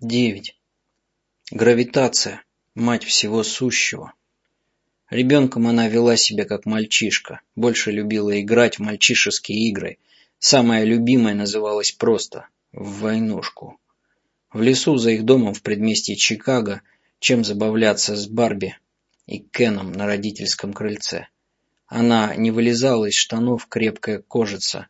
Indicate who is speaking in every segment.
Speaker 1: Девять. Гравитация, мать всего сущего. Ребенком она вела себя как мальчишка, больше любила играть в мальчишеские игры. Самая любимая называлась просто «в войнушку». В лесу за их домом в предместье Чикаго, чем забавляться с Барби и Кеном на родительском крыльце. Она не вылезала из штанов крепкая кожица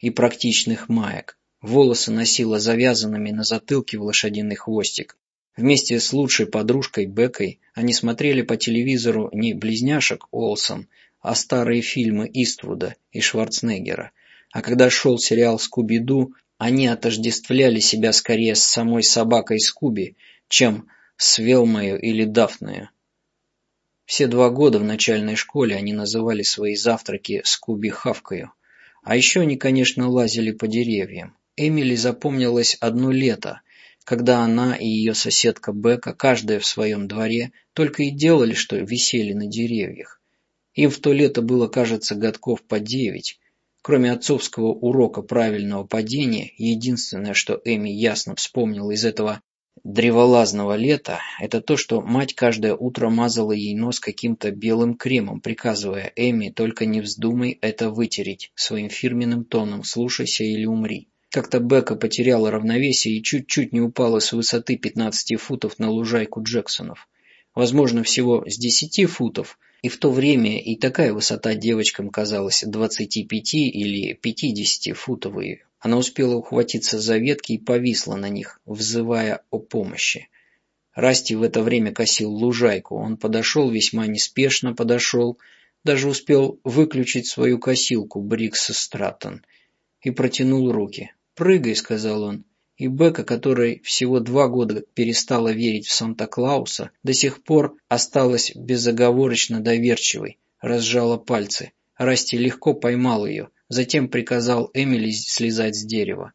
Speaker 1: и практичных маек. Волосы носила завязанными на затылке в лошадиный хвостик. Вместе с лучшей подружкой Бекой они смотрели по телевизору не близняшек Олсон, а старые фильмы Иствуда и Шварценеггера. А когда шел сериал «Скуби-Ду», они отождествляли себя скорее с самой собакой Скуби, чем с Велмою или Дафною. Все два года в начальной школе они называли свои завтраки «Скуби-хавкою». А еще они, конечно, лазили по деревьям. Эмили запомнилось одно лето, когда она и ее соседка Бека, каждая в своем дворе, только и делали, что висели на деревьях. Им в то лето было, кажется, годков по девять. Кроме отцовского урока правильного падения, единственное, что Эми ясно вспомнила из этого древолазного лета, это то, что мать каждое утро мазала ей нос каким-то белым кремом, приказывая Эми только не вздумай это вытереть своим фирменным тоном «слушайся или умри». Как-то Бека потеряла равновесие и чуть-чуть не упала с высоты 15 футов на лужайку Джексонов. Возможно, всего с 10 футов, и в то время и такая высота девочкам казалась 25 или 50 футовой. Она успела ухватиться за ветки и повисла на них, взывая о помощи. Расти в это время косил лужайку. Он подошел, весьма неспешно подошел, даже успел выключить свою косилку Брикс Страттон и протянул руки. «Прыгай», — сказал он. И Бека, которой всего два года перестала верить в Санта-Клауса, до сих пор осталась безоговорочно доверчивой, разжала пальцы. Расти легко поймал ее, затем приказал Эмили слезать с дерева.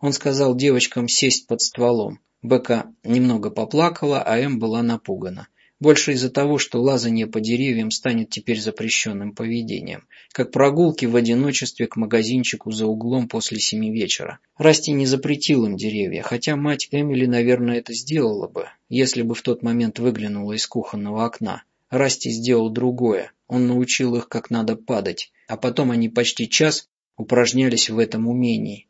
Speaker 1: Он сказал девочкам сесть под стволом. Бека немного поплакала, а Эм была напугана. Больше из-за того, что лазание по деревьям станет теперь запрещенным поведением, как прогулки в одиночестве к магазинчику за углом после семи вечера. Расти не запретил им деревья, хотя мать Эмили, наверное, это сделала бы, если бы в тот момент выглянула из кухонного окна. Расти сделал другое. Он научил их, как надо падать, а потом они почти час упражнялись в этом умении.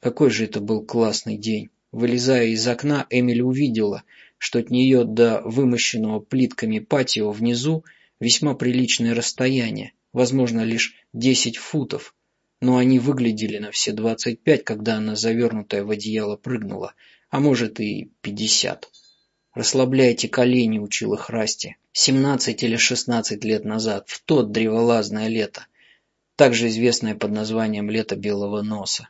Speaker 1: Какой же это был классный день. Вылезая из окна, Эмили увидела, что от нее до вымощенного плитками патио внизу весьма приличное расстояние, возможно, лишь десять футов, но они выглядели на все двадцать пять, когда она, завернутая в одеяло, прыгнула, а может и пятьдесят. «Расслабляйте колени», — учил их Расти. Семнадцать или шестнадцать лет назад, в тот древолазное лето, также известное под названием «Лето белого носа».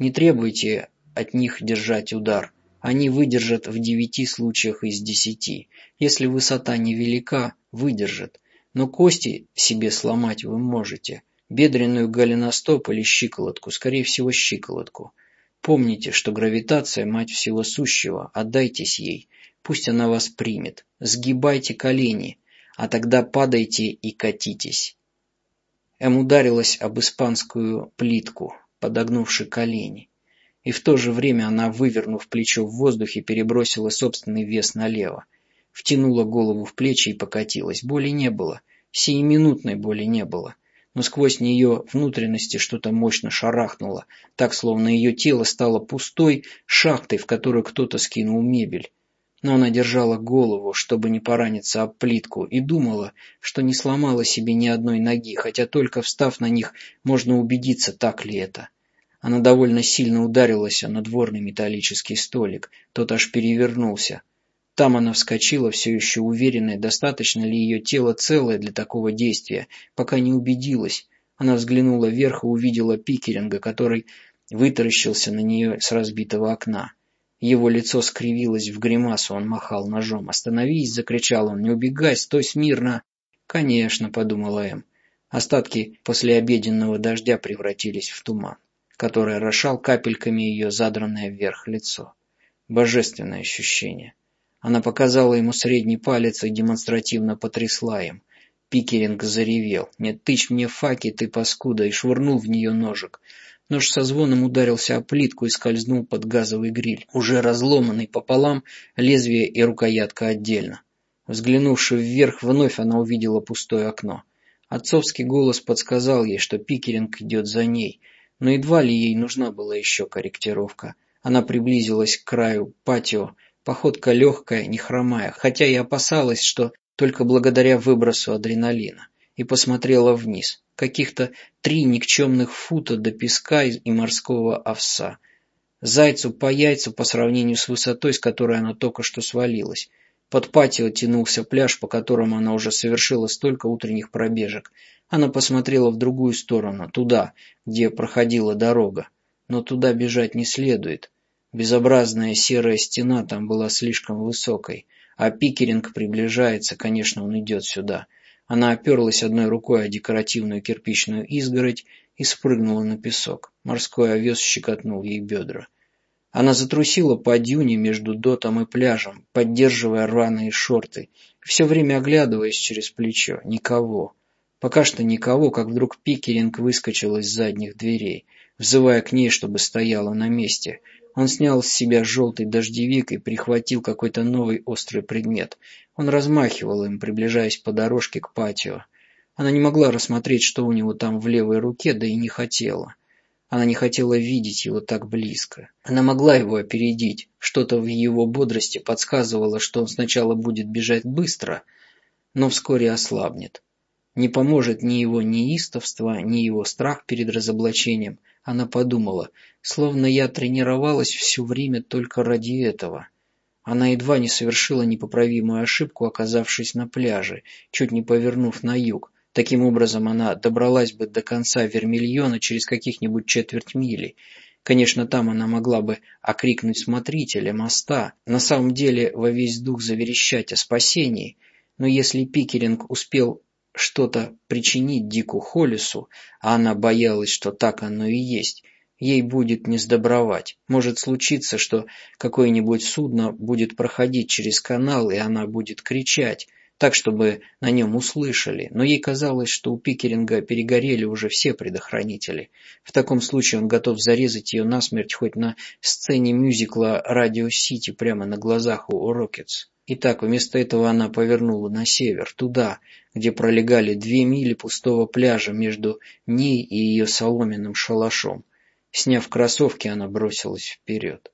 Speaker 1: Не требуйте от них держать удар. Они выдержат в девяти случаях из десяти. Если высота невелика, выдержат. Но кости себе сломать вы можете. Бедренную голеностоп или щиколотку, скорее всего щиколотку. Помните, что гравитация – мать всего сущего, отдайтесь ей. Пусть она вас примет. Сгибайте колени, а тогда падайте и катитесь. Эм ударилась об испанскую плитку, подогнувши колени и в то же время она, вывернув плечо в воздухе, перебросила собственный вес налево. Втянула голову в плечи и покатилась. Боли не было. Сиюминутной боли не было. Но сквозь нее внутренности что-то мощно шарахнуло, так, словно ее тело стало пустой шахтой, в которую кто-то скинул мебель. Но она держала голову, чтобы не пораниться об плитку, и думала, что не сломала себе ни одной ноги, хотя только встав на них, можно убедиться, так ли это. Она довольно сильно ударилась о надворный металлический столик. Тот аж перевернулся. Там она вскочила, все еще уверенная, достаточно ли ее тело целое для такого действия, пока не убедилась. Она взглянула вверх и увидела Пикеринга, который вытаращился на нее с разбитого окна. Его лицо скривилось в гримасу, он махал ножом. «Остановись!» — закричал он. «Не убегай! Стой смирно!» «Конечно!» — подумала Эм. Остатки послеобеденного дождя превратились в туман который орошал капельками ее задранное вверх лицо. Божественное ощущение. Она показала ему средний палец и демонстративно потрясла им. Пикеринг заревел. «Не тычь мне факи, ты паскуда!» и швырнул в нее ножик. Нож со звоном ударился о плитку и скользнул под газовый гриль, уже разломанный пополам, лезвие и рукоятка отдельно. Взглянувши вверх, вновь она увидела пустое окно. Отцовский голос подсказал ей, что Пикеринг идет за ней, но едва ли ей нужна была еще корректировка. Она приблизилась к краю патио, походка легкая, не хромая, хотя и опасалась, что только благодаря выбросу адреналина, и посмотрела вниз. Каких-то три никчемных фута до песка и морского овса. Зайцу по яйцу по сравнению с высотой, с которой она только что свалилась. Под патио тянулся пляж, по которому она уже совершила столько утренних пробежек. Она посмотрела в другую сторону, туда, где проходила дорога. Но туда бежать не следует. Безобразная серая стена там была слишком высокой. А Пикеринг приближается, конечно, он идет сюда. Она оперлась одной рукой о декоративную кирпичную изгородь и спрыгнула на песок. Морской овес щекотнул ей бедра. Она затрусила по дюне между дотом и пляжем, поддерживая рваные шорты, все время оглядываясь через плечо. Никого. Пока что никого, как вдруг Пикеринг выскочил из задних дверей, взывая к ней, чтобы стояла на месте. Он снял с себя желтый дождевик и прихватил какой-то новый острый предмет. Он размахивал им, приближаясь по дорожке к патио. Она не могла рассмотреть, что у него там в левой руке, да и не хотела. Она не хотела видеть его так близко. Она могла его опередить. Что-то в его бодрости подсказывало, что он сначала будет бежать быстро, но вскоре ослабнет. Не поможет ни его неистовство, ни его страх перед разоблачением. Она подумала, словно я тренировалась все время только ради этого. Она едва не совершила непоправимую ошибку, оказавшись на пляже, чуть не повернув на юг. Таким образом, она добралась бы до конца Вермильона через каких-нибудь четверть мили. Конечно, там она могла бы окрикнуть смотрителя моста, на самом деле во весь дух заверещать о спасении. Но если Пикеринг успел что-то причинить Дику Холлису, а она боялась, что так оно и есть, ей будет не сдобровать. Может случиться, что какое-нибудь судно будет проходить через канал, и она будет кричать, так, чтобы на нем услышали, но ей казалось, что у Пикеринга перегорели уже все предохранители. В таком случае он готов зарезать ее насмерть хоть на сцене мюзикла «Радио Сити» прямо на глазах у Рокетс. Итак, вместо этого она повернула на север, туда, где пролегали две мили пустого пляжа между ней и ее соломенным шалашом. Сняв кроссовки, она бросилась вперед.